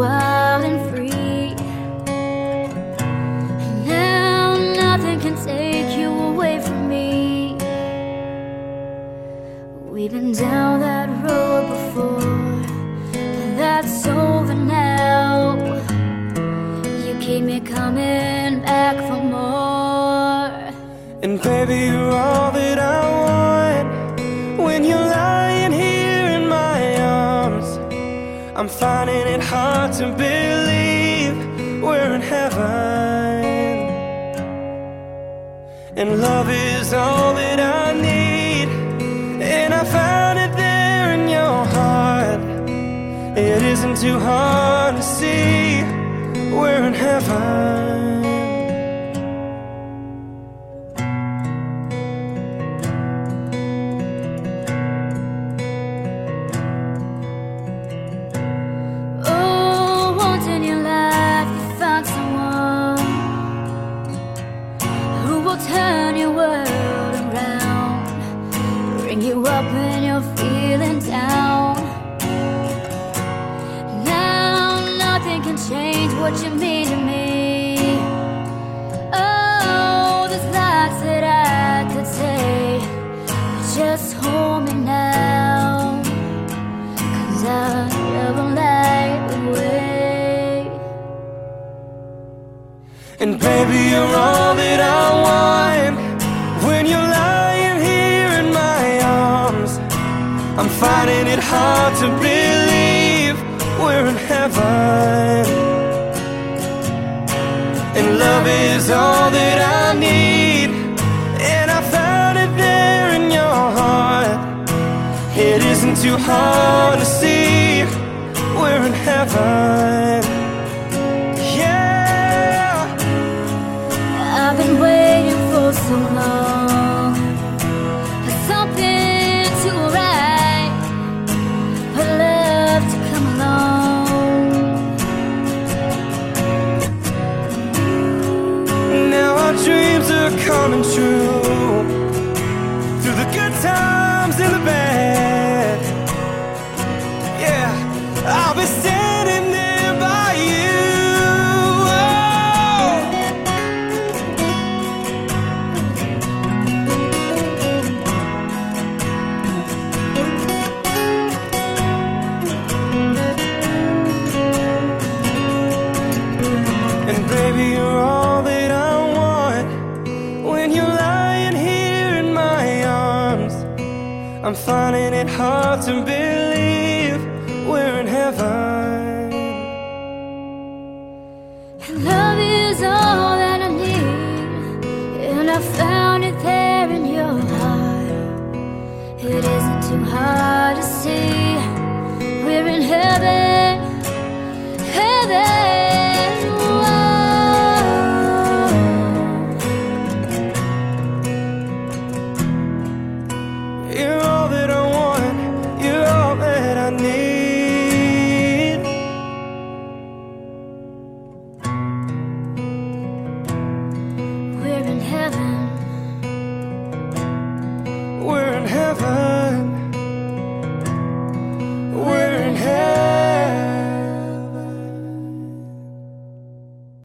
wild and free. And now nothing can take you away from me. We've been down that road before, but that's over now. You keep me coming back for more. And baby, you're all that I I'm finding it hard to believe we're in heaven. And love is all that I need. And I found it there in your heart. It isn't too hard to see we're in heaven. Turn your world around, bring you up when you're feeling down. Now nothing can change what you mean to me. I'm finding it hard to believe we're in heaven. And love is all that I need. And I found it there in your heart. It isn't too hard to see we're in heaven. Times and the bad. Yeah, I'll be standing there by you. Oh. And baby, you're all I'm finding it hard to believe we're in heaven. And love is all that I need, and I found it there in your heart. It isn't too hard heaven.